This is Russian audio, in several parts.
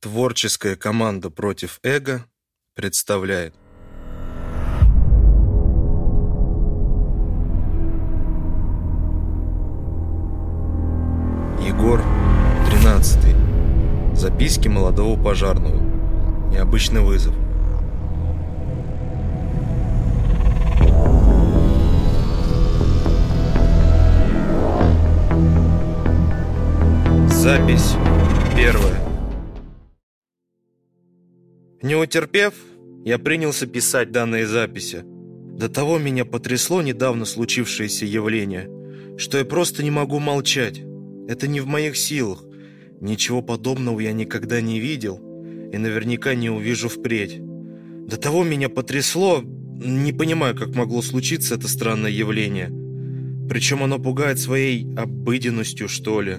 Творческая команда против эго представляет. Егор, 13. Записки молодого пожарного. Необычный вызов. Запись первая. Не утерпев, я принялся писать данные записи. До того меня потрясло недавно случившееся явление, что я просто не могу молчать. Это не в моих силах. Ничего подобного я никогда не видел и наверняка не увижу впредь. До того меня потрясло, не понимаю, как могло случиться это странное явление. Причем оно пугает своей обыденностью, что ли.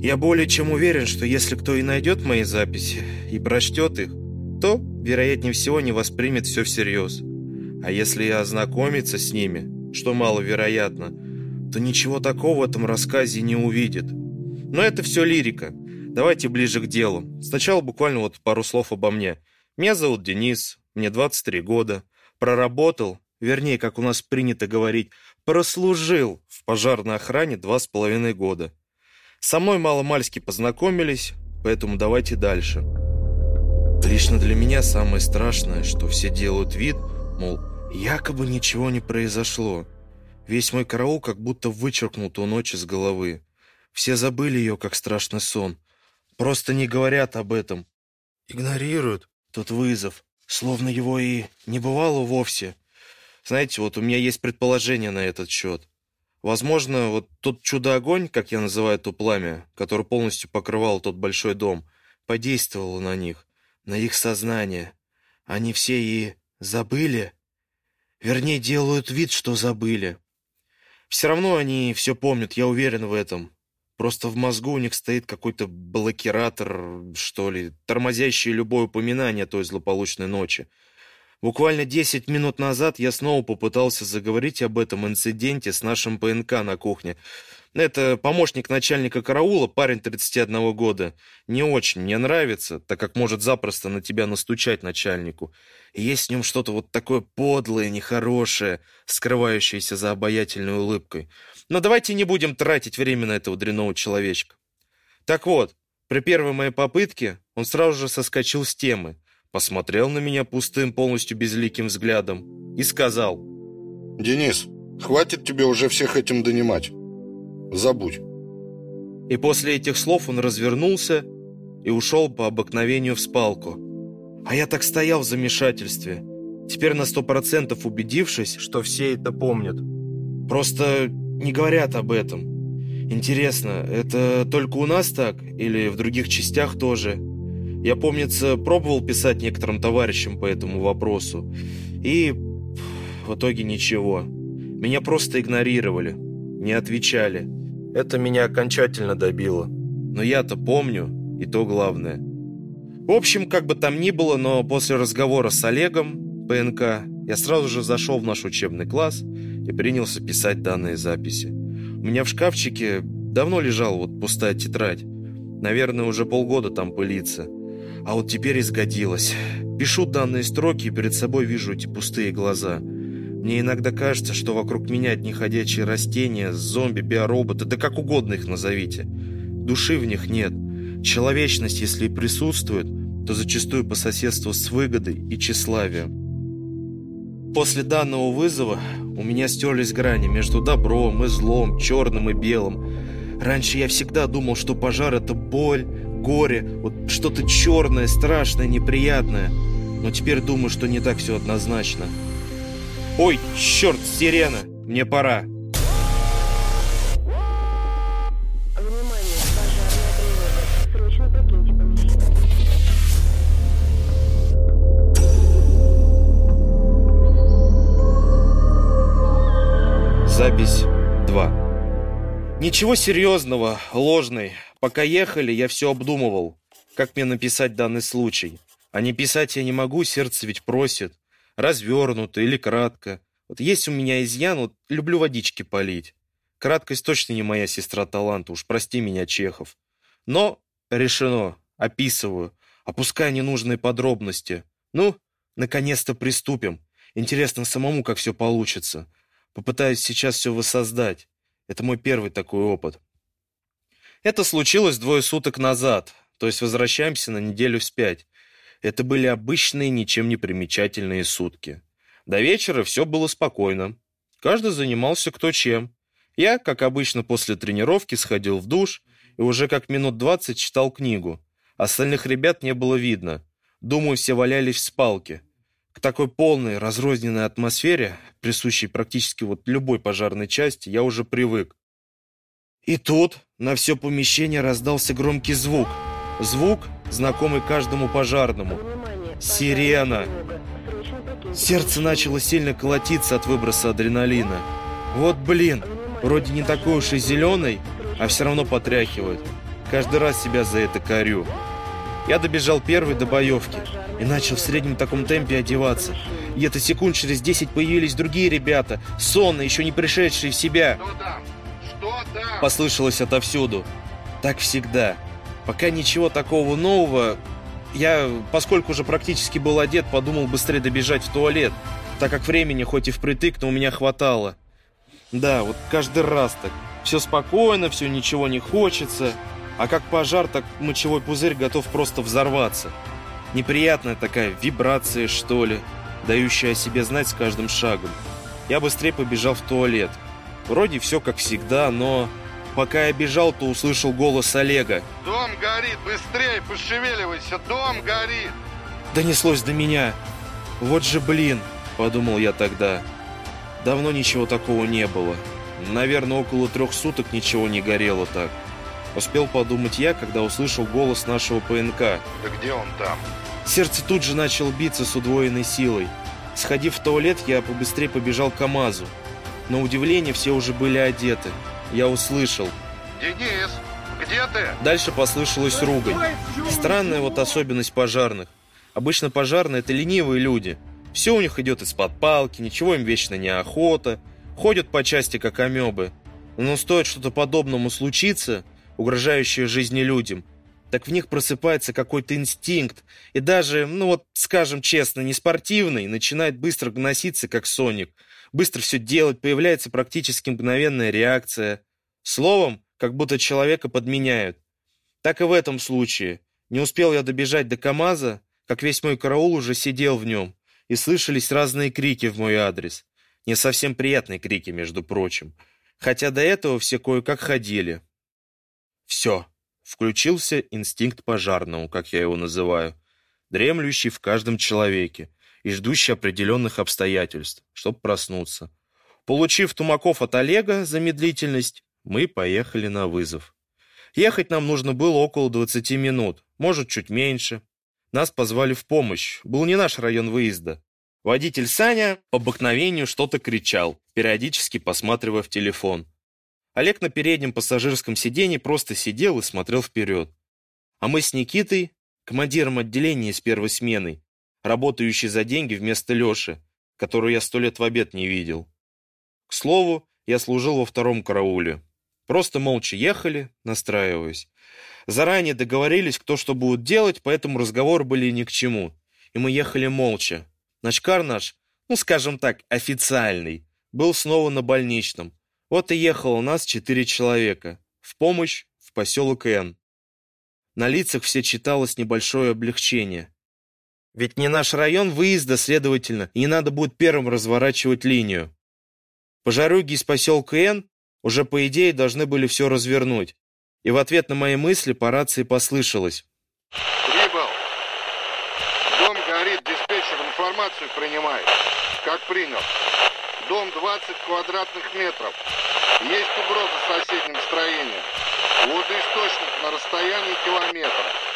Я более чем уверен, что если кто и найдет мои записи и прочтет их, то, вероятнее всего, не воспримет все всерьез. А если и ознакомится с ними, что маловероятно, то ничего такого в этом рассказе не увидит. Но это все лирика. Давайте ближе к делу. Сначала буквально вот пару слов обо мне. Меня зовут Денис, мне 23 года. Проработал, вернее, как у нас принято говорить, прослужил в пожарной охране два с половиной года. Со мной мало-мальски познакомились, поэтому давайте дальше. Лично для меня самое страшное, что все делают вид, мол, якобы ничего не произошло. Весь мой караул как будто вычеркнул ту ночь из головы. Все забыли ее, как страшный сон. Просто не говорят об этом. Игнорируют тот вызов, словно его и не бывало вовсе. Знаете, вот у меня есть предположение на этот счет. Возможно, вот тот чудо-огонь, как я называю то пламя, который полностью покрывал тот большой дом, подействовало на них, на их сознание. Они все и забыли. Вернее, делают вид, что забыли. Все равно они все помнят, я уверен в этом. Просто в мозгу у них стоит какой-то блокиратор, что ли, тормозящий любое упоминание той злополучной ночи. Буквально 10 минут назад я снова попытался заговорить об этом инциденте с нашим ПНК на кухне. Это помощник начальника караула, парень 31 года. Не очень мне нравится, так как может запросто на тебя настучать начальнику. И есть в нем что-то вот такое подлое, нехорошее, скрывающееся за обаятельной улыбкой. Но давайте не будем тратить время на этого дрянного человечка. Так вот, при первой моей попытке он сразу же соскочил с темы посмотрел на меня пустым, полностью безликим взглядом и сказал. «Денис, хватит тебе уже всех этим донимать. Забудь». И после этих слов он развернулся и ушел по обыкновению в спалку. А я так стоял в замешательстве, теперь на сто процентов убедившись, что все это помнят. Просто не говорят об этом. Интересно, это только у нас так или в других частях тоже?» Я, помнится, пробовал писать некоторым товарищам по этому вопросу. И в итоге ничего. Меня просто игнорировали, не отвечали. Это меня окончательно добило. Но я-то помню, и то главное. В общем, как бы там ни было, но после разговора с Олегом, ПНК, я сразу же зашел в наш учебный класс и принялся писать данные записи. У меня в шкафчике давно лежала вот пустая тетрадь. Наверное, уже полгода там пылится. А вот теперь изгодилось. Пишу данные строки и перед собой вижу эти пустые глаза. Мне иногда кажется, что вокруг меня одни ходячие растения, зомби, биороботы, да как угодно их назовите. Души в них нет. Человечность, если и присутствует, то зачастую по соседству с выгодой и тщеславием. После данного вызова у меня стерлись грани между добром и злом, черным и белым. Раньше я всегда думал, что пожар — это боль, горе, вот что-то черное, страшное, неприятное. Но теперь думаю, что не так все однозначно. Ой, черт, сирена, мне пора. Запись 2. Ничего серьезного, ложный. Пока ехали, я все обдумывал, как мне написать данный случай. А не писать я не могу, сердце ведь просит. Развернуто или кратко. Вот есть у меня изъян, вот люблю водички полить. Краткость точно не моя сестра таланта, уж прости меня, Чехов. Но решено. Описываю, опуская ненужные подробности. Ну, наконец-то приступим. Интересно самому, как все получится. Попытаюсь сейчас все воссоздать. Это мой первый такой опыт. Это случилось двое суток назад, то есть возвращаемся на неделю вспять. Это были обычные, ничем не примечательные сутки. До вечера все было спокойно. Каждый занимался кто чем. Я, как обычно, после тренировки сходил в душ и уже как минут двадцать читал книгу. Остальных ребят не было видно. Думаю, все валялись в спалке. К такой полной, разрозненной атмосфере, присущей практически вот любой пожарной части, я уже привык. И тут на все помещение раздался громкий звук. Звук, знакомый каждому пожарному. Сирена. Сердце начало сильно колотиться от выброса адреналина. Вот блин, вроде не такой уж и зеленый, а все равно потряхивает. Каждый раз себя за это корю. Я добежал первый до боевки и начал в среднем таком темпе одеваться. Это секунд через десять появились другие ребята, сонные, еще не пришедшие в себя. Послышалось отовсюду. Так всегда. Пока ничего такого нового, я, поскольку уже практически был одет, подумал быстрее добежать в туалет, так как времени хоть и впритык, но у меня хватало. Да, вот каждый раз так. Все спокойно, все ничего не хочется. А как пожар, так мочевой пузырь готов просто взорваться. Неприятная такая вибрация, что ли, дающая о себе знать с каждым шагом. Я быстрее побежал в туалет. Вроде все как всегда, но... Пока я бежал, то услышал голос Олега. Дом горит, быстрее, пошевеливайся, дом горит. Донеслось до меня. Вот же блин, подумал я тогда. Давно ничего такого не было. Наверное, около трех суток ничего не горело так. Успел подумать я, когда услышал голос нашего ПНК. Да где он там? Сердце тут же начало биться с удвоенной силой. Сходив в туалет, я побыстрее побежал к КамАЗу. На удивление, все уже были одеты. Я услышал. Денис, где ты? Дальше послышалась ругань. Странная вот особенность пожарных. Обычно пожарные – это ленивые люди. Все у них идет из-под палки, ничего им вечно не охота. Ходят по части, как амебы. Но стоит что-то подобному случиться, угрожающее жизни людям, так в них просыпается какой-то инстинкт, и даже, ну вот, скажем честно, не спортивный, начинает быстро гноситься, как Соник. Быстро все делать, появляется практически мгновенная реакция. Словом, как будто человека подменяют. Так и в этом случае. Не успел я добежать до КамАЗа, как весь мой караул уже сидел в нем, и слышались разные крики в мой адрес. Не совсем приятные крики, между прочим. Хотя до этого все кое-как ходили. Все. Включился инстинкт пожарного, как я его называю, дремлющий в каждом человеке и ждущий определенных обстоятельств, чтобы проснуться. Получив тумаков от Олега за медлительность, мы поехали на вызов. Ехать нам нужно было около 20 минут, может, чуть меньше. Нас позвали в помощь, был не наш район выезда. Водитель Саня по обыкновению что-то кричал, периодически посматривая в телефон. Олег на переднем пассажирском сиденье просто сидел и смотрел вперед. А мы с Никитой, командиром отделения из первой смены, работающий за деньги вместо Леши, которую я сто лет в обед не видел. К слову, я служил во втором карауле. Просто молча ехали, настраиваясь. Заранее договорились, кто что будет делать, поэтому разговоры были ни к чему. И мы ехали молча. Начкар наш, ну скажем так, официальный, был снова на больничном, вот и ехало нас четыре человека. В помощь в поселок Н. На лицах все читалось небольшое облегчение. Ведь не наш район выезда, следовательно, не надо будет первым разворачивать линию. Пожаруги из поселка Н уже, по идее, должны были все развернуть. И в ответ на мои мысли по рации послышалось. Прибыл. Дом горит, диспетчер информацию принимает. Как принял. Дом 20 квадратных метров. Есть угроза соседним строениям. Водоисточник на расстоянии километра.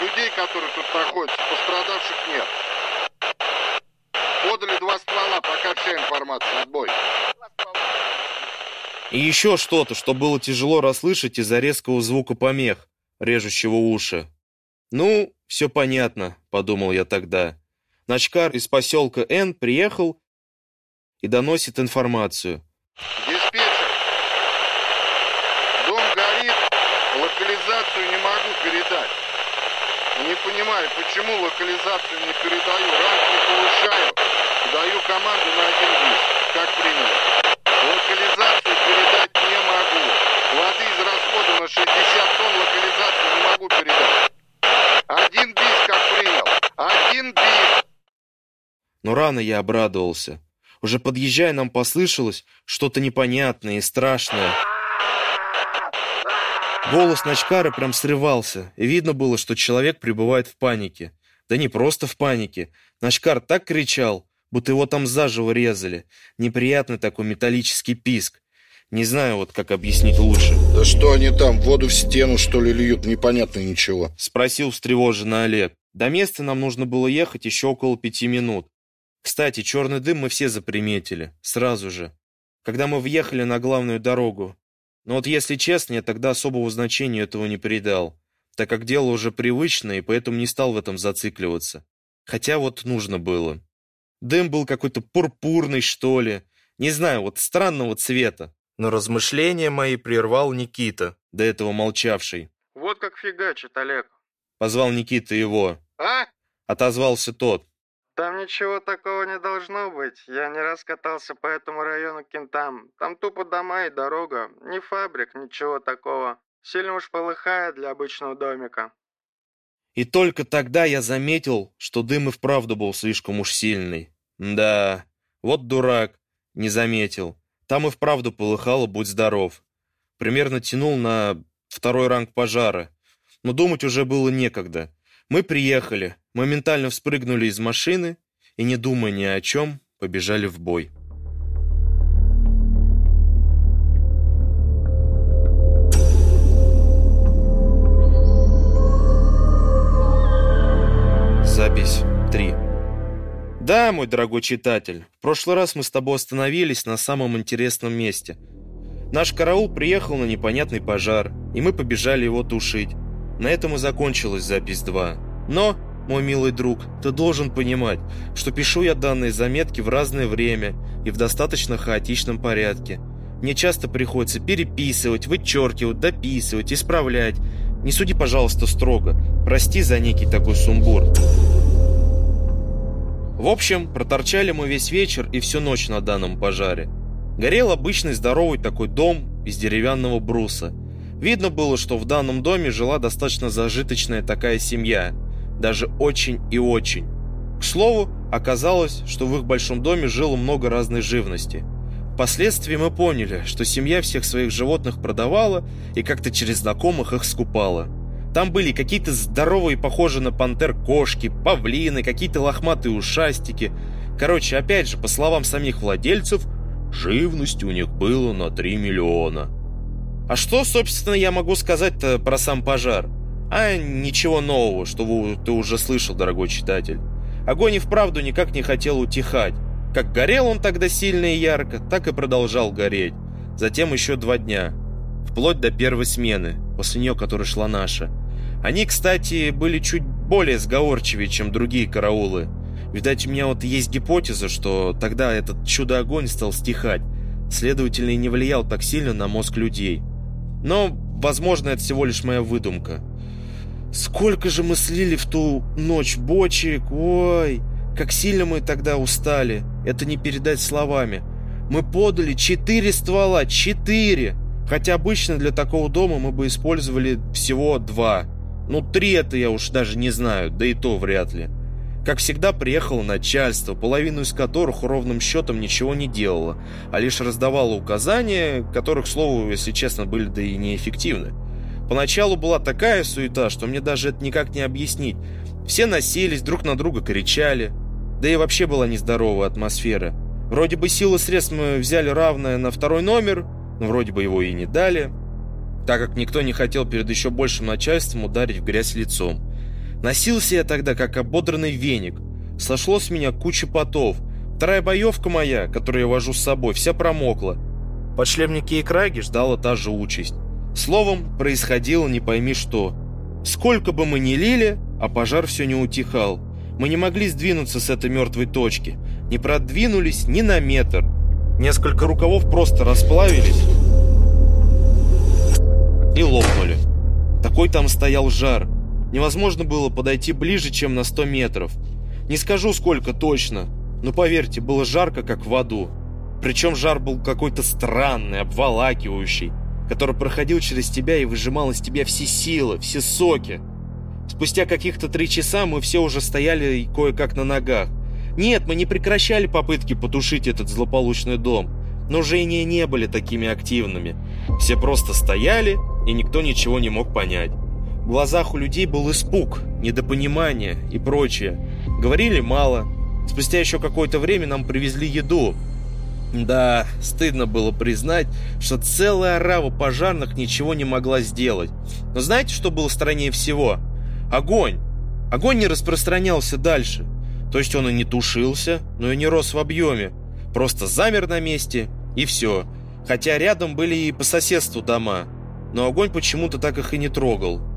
Людей, которые тут находятся, пострадавших нет. Подали два ствола, пока вся информация. Отбой. И еще что-то, что было тяжело расслышать из-за резкого звука помех, режущего уши. «Ну, все понятно», — подумал я тогда. Начкар из поселка Н приехал и доносит информацию. Диспетчер. Дом горит. Локализация локализацию не могу передать. Не понимаю, почему локализацию не передаю, ранг не повышаю, даю команду на один диск, как принял. Локализацию передать не могу. Воды израсходовано 60 тонн, локализацию не могу передать. Один бис, как принял. Один бис. Но рано я обрадовался. Уже подъезжая, нам послышалось что-то непонятное и страшное. Голос Ночкара прям срывался, и видно было, что человек пребывает в панике. Да не просто в панике. Ночкар так кричал, будто его там заживо резали. Неприятный такой металлический писк. Не знаю вот, как объяснить лучше. Да что они там, воду в стену, что ли, льют? Непонятно ничего. Спросил встревоженно Олег. До места нам нужно было ехать еще около пяти минут. Кстати, черный дым мы все заприметили. Сразу же. Когда мы въехали на главную дорогу. Но вот если честно, я тогда особого значения этого не придал, так как дело уже привычное, и поэтому не стал в этом зацикливаться. Хотя вот нужно было. Дым был какой-то пурпурный, что ли. Не знаю, вот странного цвета. Но размышления мои прервал Никита, до этого молчавший. «Вот как фигачит, Олег». Позвал Никита его. «А?» Отозвался тот. Там ничего такого не должно быть. Я не раз катался по этому району кентам. Там тупо дома и дорога. Ни фабрик, ничего такого. Сильно уж полыхает для обычного домика. И только тогда я заметил, что дым и вправду был слишком уж сильный. Да, вот дурак, не заметил. Там и вправду полыхало, будь здоров. Примерно тянул на второй ранг пожара. Но думать уже было некогда. Мы приехали, моментально вспрыгнули из машины и, не думая ни о чем, побежали в бой. Запись 3. Да, мой дорогой читатель, в прошлый раз мы с тобой остановились на самом интересном месте. Наш караул приехал на непонятный пожар, и мы побежали его тушить. На этом и закончилась запись 2. Но, мой милый друг, ты должен понимать, что пишу я данные заметки в разное время и в достаточно хаотичном порядке. Мне часто приходится переписывать, вычеркивать, дописывать, исправлять. Не суди, пожалуйста, строго. Прости за некий такой сумбур. В общем, проторчали мы весь вечер и всю ночь на данном пожаре. Горел обычный здоровый такой дом из деревянного бруса – Видно было, что в данном доме жила достаточно зажиточная такая семья, даже очень и очень. К слову, оказалось, что в их большом доме жило много разной живности. Впоследствии мы поняли, что семья всех своих животных продавала и как-то через знакомых их скупала. Там были какие-то здоровые, похожие на пантер кошки, павлины, какие-то лохматые ушастики. Короче, опять же, по словам самих владельцев, живности у них было на 3 миллиона. А что, собственно, я могу сказать-то про сам пожар? А ничего нового, что ты уже слышал, дорогой читатель. Огонь и вправду никак не хотел утихать. Как горел он тогда сильно и ярко, так и продолжал гореть. Затем еще два дня. Вплоть до первой смены, после нее, которая шла наша. Они, кстати, были чуть более сговорчивее, чем другие караулы. Видать, у меня вот есть гипотеза, что тогда этот чудо-огонь стал стихать, следовательно, и не влиял так сильно на мозг людей. Но, возможно, это всего лишь моя выдумка. Сколько же мы слили в ту ночь бочек, ой, как сильно мы тогда устали. Это не передать словами. Мы подали четыре ствола, четыре. Хотя обычно для такого дома мы бы использовали всего два. Ну, три это я уж даже не знаю, да и то вряд ли. Как всегда, приехало начальство, половину из которых ровным счетом ничего не делало, а лишь раздавало указания, которых, к слову, если честно, были да и неэффективны. Поначалу была такая суета, что мне даже это никак не объяснить. Все носились, друг на друга кричали. Да и вообще была нездоровая атмосфера. Вроде бы силы средств мы взяли равное на второй номер, но вроде бы его и не дали, так как никто не хотел перед еще большим начальством ударить в грязь лицом. Носился я тогда, как ободранный веник. Сошло с меня куча потов. Вторая боевка моя, которую я вожу с собой, вся промокла. Подшлемники и краги ждала та же участь. Словом, происходило не пойми что. Сколько бы мы ни лили, а пожар все не утихал. Мы не могли сдвинуться с этой мертвой точки. Не продвинулись ни на метр. Несколько рукавов просто расплавились и лопнули. Такой там стоял жар. Невозможно было подойти ближе, чем на 100 метров. Не скажу, сколько точно, но поверьте, было жарко, как в аду. Причем жар был какой-то странный, обволакивающий, который проходил через тебя и выжимал из тебя все силы, все соки. Спустя каких-то три часа мы все уже стояли кое-как на ногах. Нет, мы не прекращали попытки потушить этот злополучный дом, но жжения не были такими активными. Все просто стояли, и никто ничего не мог понять. В глазах у людей был испуг, недопонимание и прочее. Говорили мало. Спустя еще какое-то время нам привезли еду. Да, стыдно было признать, что целая орава пожарных ничего не могла сделать. Но знаете, что было страннее всего? Огонь. Огонь не распространялся дальше. То есть он и не тушился, но и не рос в объеме. Просто замер на месте, и все. Хотя рядом были и по соседству дома. Но огонь почему-то так их и не трогал.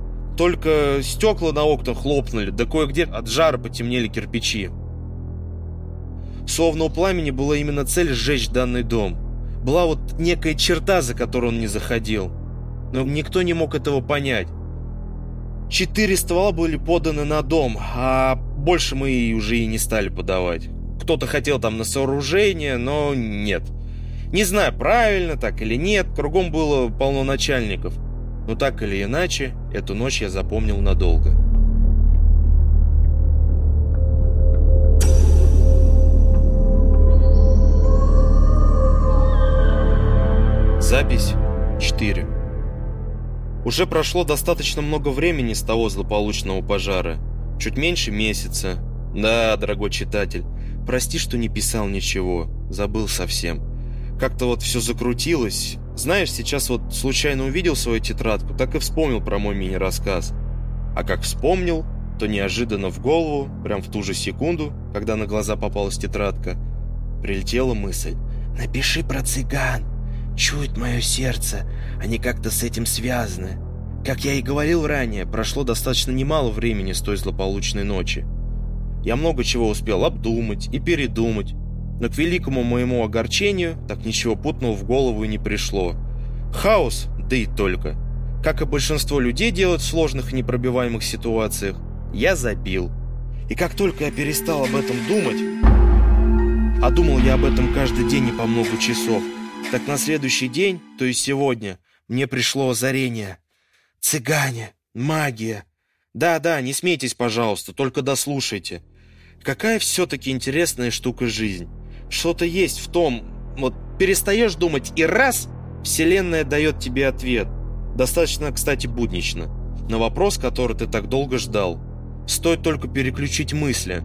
Только стекла на окнах хлопнули, да кое-где от жара потемнели кирпичи. Словно у пламени была именно цель сжечь данный дом. Была вот некая черта, за которую он не заходил. Но никто не мог этого понять. Четыре ствола были поданы на дом, а больше мы уже и не стали подавать. Кто-то хотел там на сооружение, но нет. Не знаю, правильно так или нет, кругом было полно начальников. Но так или иначе, эту ночь я запомнил надолго. Запись 4. Уже прошло достаточно много времени с того злополучного пожара. Чуть меньше месяца. Да, дорогой читатель, прости, что не писал ничего. Забыл совсем. Как-то вот все закрутилось. Знаешь, сейчас вот случайно увидел свою тетрадку, так и вспомнил про мой мини-рассказ. А как вспомнил, то неожиданно в голову, прям в ту же секунду, когда на глаза попалась тетрадка, прилетела мысль. «Напиши про цыган. Чует мое сердце, они как-то с этим связаны. Как я и говорил ранее, прошло достаточно немало времени с той злополучной ночи. Я много чего успел обдумать и передумать, но к великому моему огорчению так ничего путного в голову не пришло. Хаос, да и только. Как и большинство людей делают в сложных и непробиваемых ситуациях, я забил. И как только я перестал об этом думать, а думал я об этом каждый день и по много часов, так на следующий день, то есть сегодня, мне пришло озарение. Цыгане, магия. Да-да, не смейтесь, пожалуйста, только дослушайте. Какая все-таки интересная штука жизнь. Что-то есть в том, вот перестаешь думать и раз, вселенная дает тебе ответ. Достаточно, кстати, буднично. На вопрос, который ты так долго ждал. Стоит только переключить мысли.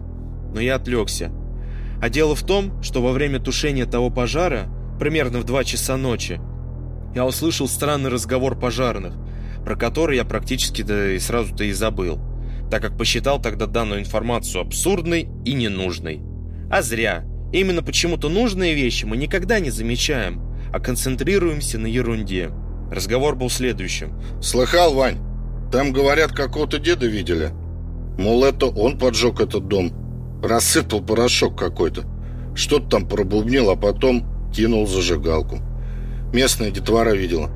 Но я отвлекся. А дело в том, что во время тушения того пожара примерно в 2 часа ночи, я услышал странный разговор пожарных, про который я практически да и сразу-то и забыл, так как посчитал тогда данную информацию абсурдной и ненужной. А зря. Именно почему-то нужные вещи мы никогда не замечаем, а концентрируемся на ерунде. Разговор был следующим. Слыхал, Вань? Там, говорят, какого-то деда видели. Мол, это он поджег этот дом. Рассыпал порошок какой-то. Что-то там пробубнил, а потом кинул зажигалку. Местная детвора видела.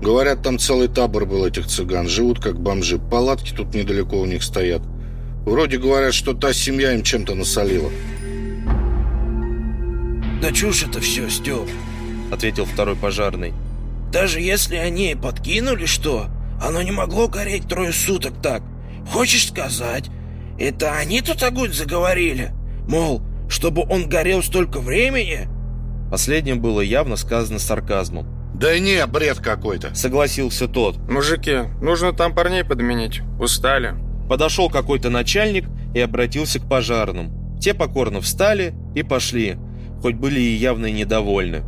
Говорят, там целый табор был этих цыган. Живут как бомжи. Палатки тут недалеко у них стоят. Вроде говорят, что та семья им чем-то насолила. «Да чушь это все, Степ», — ответил второй пожарный. «Даже если они подкинули что, оно не могло гореть трое суток так. Хочешь сказать, это они тут огонь заговорили? Мол, чтобы он горел столько времени?» Последним было явно сказано сарказмом. «Да не, бред какой-то!» Согласился тот. Мужики, нужно там парней подменить. Устали. Подошел какой-то начальник и обратился к пожарным. Те покорно встали и пошли, хоть были и явно недовольны.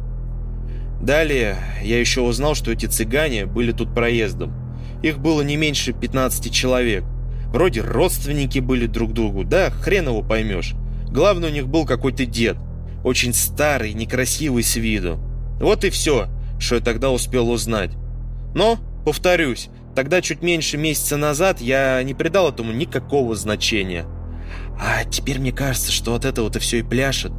Далее я еще узнал, что эти цыгане были тут проездом. Их было не меньше 15 человек. Вроде родственники были друг другу, да хрен его поймешь. Главное, у них был какой-то дед – очень старый, некрасивый с виду. Вот и все, что я тогда успел узнать. Но, повторюсь, тогда чуть меньше месяца назад я не придал этому никакого значения. А теперь мне кажется, что от этого-то все и пляшет.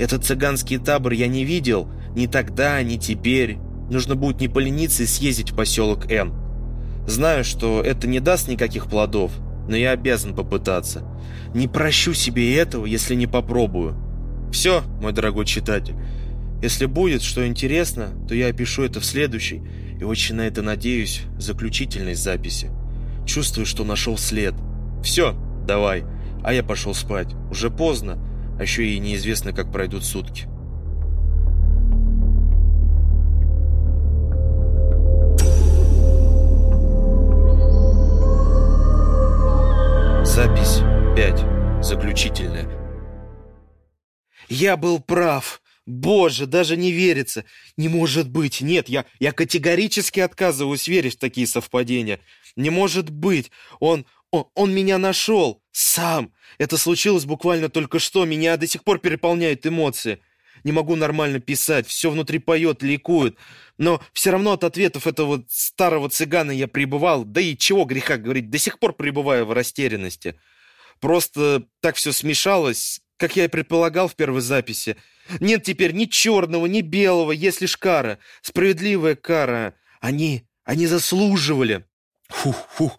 Этот цыганский табор я не видел ни тогда, ни теперь. Нужно будет не полениться и съездить в поселок Н. Знаю, что это не даст никаких плодов, но я обязан попытаться. Не прощу себе этого, если не попробую. Все, мой дорогой читатель. Если будет что интересно, то я опишу это в следующей и очень на это надеюсь заключительной записи. Чувствую, что нашел след. Все, давай. А я пошел спать. Уже поздно, а еще и неизвестно, как пройдут сутки. Запись 5. Заключительная. Я был прав. Боже, даже не верится. Не может быть. Нет, я, я категорически отказываюсь верить в такие совпадения. Не может быть. Он, он, он меня нашел. Сам. Это случилось буквально только что. Меня до сих пор переполняют эмоции. Не могу нормально писать. Все внутри поет, ликует. Но все равно от ответов этого старого цыгана я пребывал. Да и чего греха говорить. До сих пор пребываю в растерянности. Просто так все смешалось, как я и предполагал в первой записи. Нет теперь ни черного, ни белого, есть лишь кара. Справедливая кара. Они, они заслуживали. Фух, фух.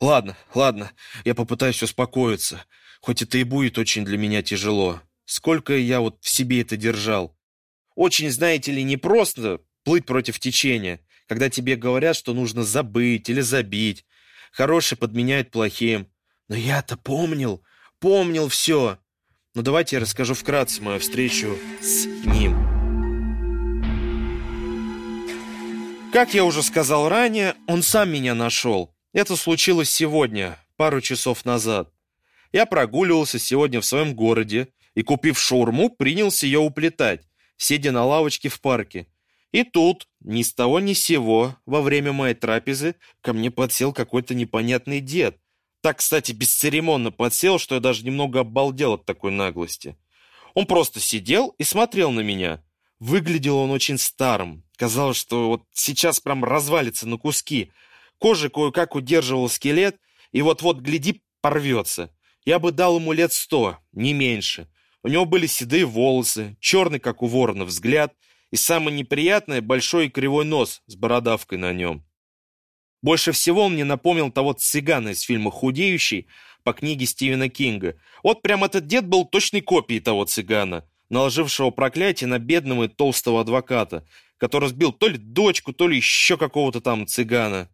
Ладно, ладно, я попытаюсь успокоиться. Хоть это и будет очень для меня тяжело. Сколько я вот в себе это держал. Очень, знаете ли, непросто плыть против течения, когда тебе говорят, что нужно забыть или забить. Хорошее подменяет плохим. Но я-то помнил, помнил все. Но давайте я расскажу вкратце мою встречу с ним. Как я уже сказал ранее, он сам меня нашел. Это случилось сегодня, пару часов назад. Я прогуливался сегодня в своем городе и, купив шаурму, принялся ее уплетать, сидя на лавочке в парке. И тут, ни с того ни с сего, во время моей трапезы, ко мне подсел какой-то непонятный дед – так, кстати, бесцеремонно подсел, что я даже немного обалдел от такой наглости. Он просто сидел и смотрел на меня. Выглядел он очень старым. Казалось, что вот сейчас прям развалится на куски. Кожа кое-как удерживал скелет, и вот-вот, гляди, порвется. Я бы дал ему лет сто, не меньше. У него были седые волосы, черный, как у ворона, взгляд, и самое неприятное — большой и кривой нос с бородавкой на нем. Больше всего он мне напомнил того цыгана из фильма «Худеющий» по книге Стивена Кинга. Вот прям этот дед был точной копией того цыгана, наложившего проклятие на бедного и толстого адвоката, который сбил то ли дочку, то ли еще какого-то там цыгана.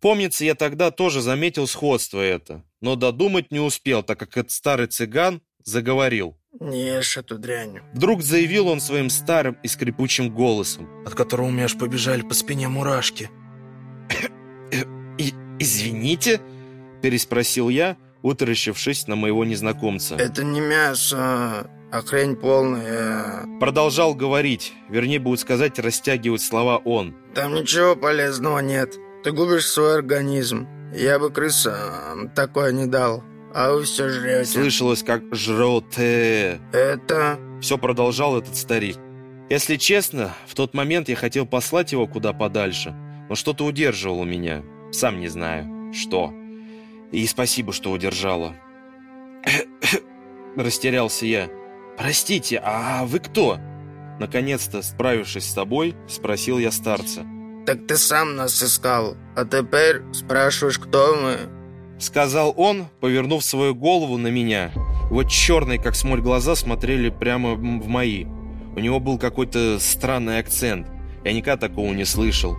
Помнится, я тогда тоже заметил сходство это, но додумать не успел, так как этот старый цыган заговорил. «Не ешь эту дрянь». Вдруг заявил он своим старым и скрипучим голосом. От которого у меня аж побежали по спине мурашки. «Извините?» – переспросил я, утаращившись на моего незнакомца. «Это не мясо, а хрень полная». Продолжал говорить, вернее, будет сказать, растягивать слова он. «Там ничего полезного нет. Ты губишь свой организм. Я бы крысам такое не дал. А вы все жрете». Слышалось, как «жроте». «Это...» Все продолжал этот старик. Если честно, в тот момент я хотел послать его куда подальше, но что-то удерживало меня. Сам не знаю, что. И спасибо, что удержала. Растерялся я. «Простите, а вы кто?» Наконец-то, справившись с собой, спросил я старца. «Так ты сам нас искал, а теперь спрашиваешь, кто мы?» Сказал он, повернув свою голову на меня. Его черные, как смоль, глаза смотрели прямо в мои. У него был какой-то странный акцент. Я никогда такого не слышал.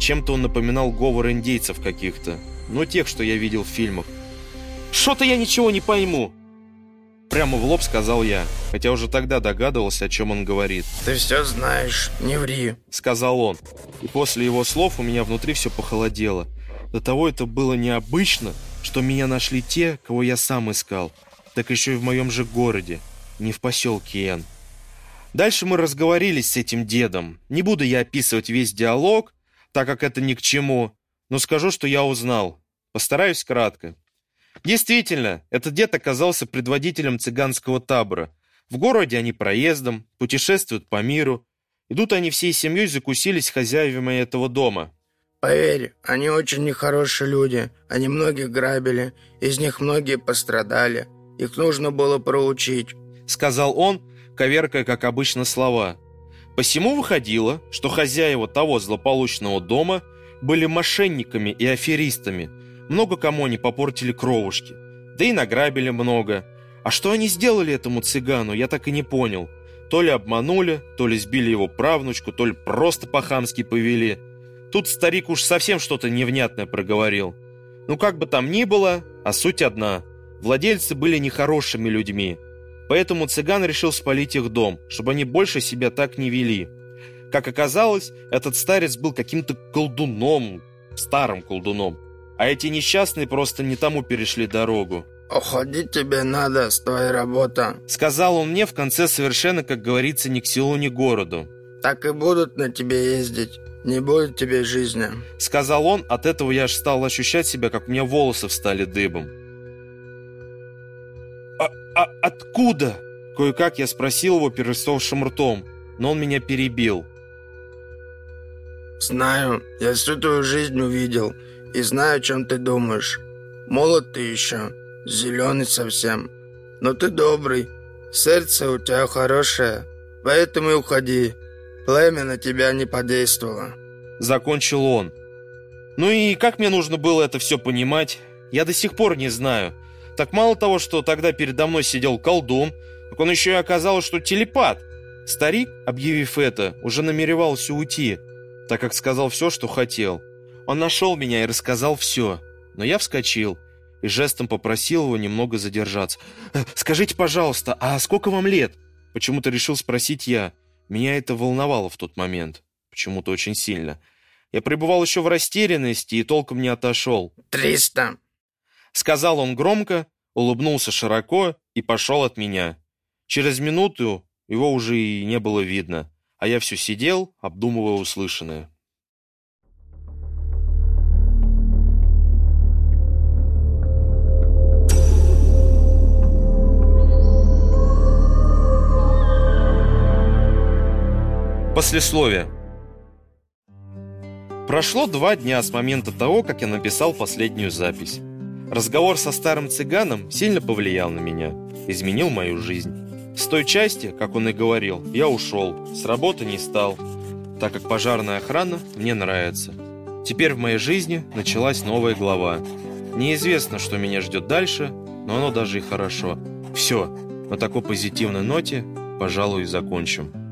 Чем-то он напоминал говор индейцев каких-то. Ну, тех, что я видел в фильмах. «Что-то я ничего не пойму!» Прямо в лоб сказал я, хотя уже тогда догадывался, о чем он говорит. «Ты все знаешь, не ври», — сказал он. И после его слов у меня внутри все похолодело. До того это было необычно, что меня нашли те, кого я сам искал. Так еще и в моем же городе, не в поселке Эн. Дальше мы разговорились с этим дедом. Не буду я описывать весь диалог, так как это ни к чему, но скажу, что я узнал. Постараюсь кратко. Действительно, этот дед оказался предводителем цыганского табора. В городе они проездом, путешествуют по миру. Идут они всей семьей закусились хозяевами этого дома. Поверь, они очень нехорошие люди. Они многих грабили, из них многие пострадали. Их нужно было проучить. Сказал он, коверкая, как обычно, слова. Посему выходило, что хозяева того злополучного дома были мошенниками и аферистами. Много кому они попортили кровушки. Да и награбили много. А что они сделали этому цыгану, я так и не понял. То ли обманули, то ли сбили его правнучку, то ли просто по-хамски повели. Тут старик уж совсем что-то невнятное проговорил. Ну как бы там ни было, а суть одна. Владельцы были нехорошими людьми. Поэтому цыган решил спалить их дом, чтобы они больше себя так не вели. Как оказалось, этот старец был каким-то колдуном, старым колдуном. А эти несчастные просто не тому перешли дорогу. «Уходить тебе надо с твоей работы», — сказал он мне в конце совершенно, как говорится, ни к селу, ни к городу. «Так и будут на тебе ездить. Не будет тебе жизни», — сказал он. От этого я аж стал ощущать себя, как у меня волосы встали дыбом. «А, а откуда?» Кое-как я спросил его перестовшим ртом, но он меня перебил. «Знаю, я всю твою жизнь увидел и знаю, о чем ты думаешь. Молод ты еще, зеленый совсем. Но ты добрый, сердце у тебя хорошее, поэтому и уходи. Племя на тебя не подействовало». Закончил он. Ну и как мне нужно было это все понимать, я до сих пор не знаю. Так мало того, что тогда передо мной сидел колдун, так он еще и оказалось, что телепат. Старик, объявив это, уже намеревался уйти, так как сказал все, что хотел. Он нашел меня и рассказал все, но я вскочил и жестом попросил его немного задержаться. «Э, «Скажите, пожалуйста, а сколько вам лет?» Почему-то решил спросить я. Меня это волновало в тот момент. Почему-то очень сильно. Я пребывал еще в растерянности и толком не отошел. «Триста!» Сказал он громко, улыбнулся широко и пошел от меня. Через минуту его уже и не было видно, а я все сидел, обдумывая услышанное. Послесловие. Прошло два дня с момента того, как я написал последнюю запись. Разговор со старым цыганом сильно повлиял на меня, изменил мою жизнь. С той части, как он и говорил, я ушел, с работы не стал, так как пожарная охрана мне нравится. Теперь в моей жизни началась новая глава. Неизвестно, что меня ждет дальше, но оно даже и хорошо. Все, на такой позитивной ноте, пожалуй, закончим.